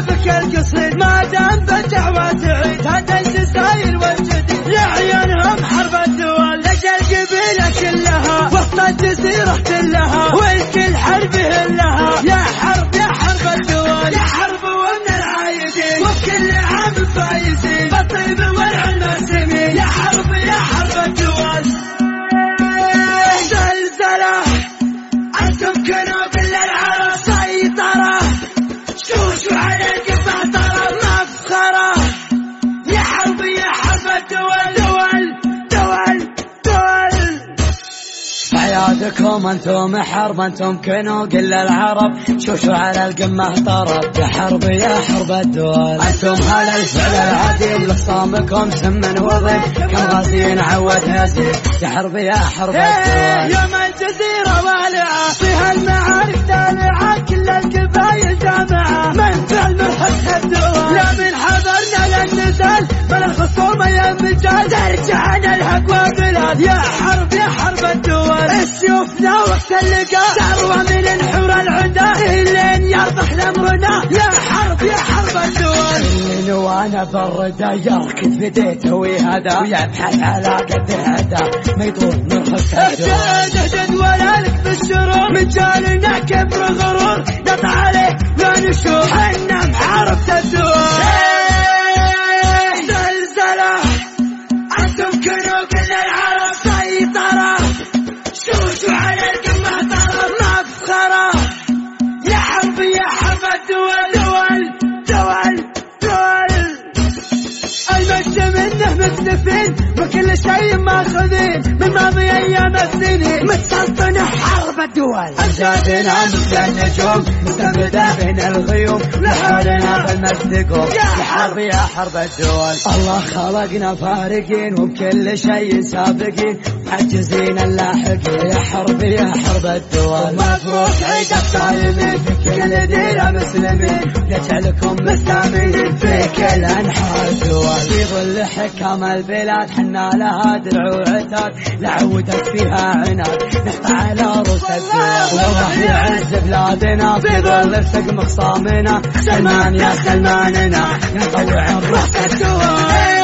يصيد ما دام بجع وتعيد هذا الجزاير والجديد لعيونهم حرب الدول لجل قبيلة كلها؟ وسط الجزيرة كلها والكل حرب لها يا حرب يا حرب الدول يا حرب ومن العايدين وكل عام فايزين بالطيب حياتكم أنتم حرب أنتم كنوا قل العرب. شوشوا على القمة طرب. يا حرب يا حرب الدول. أنتم هل الفعل العديد لخصامكم سم وضم كم غازيين عود يزيد يا حرب يا حرب الدول. يوم الجزيرة والعة فيها المعارك تالعة كل القبايل جامعة. من فعل مرحب الدول. لا من حضرنا للنزال بل الخصومة يا مجال. ترجعنا الحق وبلاد. يا حرب يا حرب اللقاء. ثروة من الحور العدا. لين يرضح لامرنا يا حرب يا حرب الدول. وأنا بالردى يركض بديته وهذا ويبحث على قد هذا ما يطول من خس الدول اهدد اهدد ولا لك بالشرور من جالنا كبر غرور نطع عليه لا نشوف حنا الدول سيطرة. شوشوا على القمة مكتفين وكل شيء ماخذين. من ماضي أيام السنين. متسلطنة حرب الدول. أجدادنا مثل النجوم مستمدة بين الغيوم. لحالنا قوم يا حرب. يا حرب الدول. الله خلقنا فارقين وبكل شيء سابقين. محجزين اللاحقين. يا حرب يا حرب الدول. مبروك عيد الصايمين في كل ديرة مسلمين. يجعلكم مستامين في كل أنحاء الدول. في ظل حكام البلاد حنا لها درع وعتاد لعودت فيها عناد. نحط على روس الدول والله يعز بلادنا. في ظل سقم خصامنا سلمان يا سلماننا نطوع الراس الدول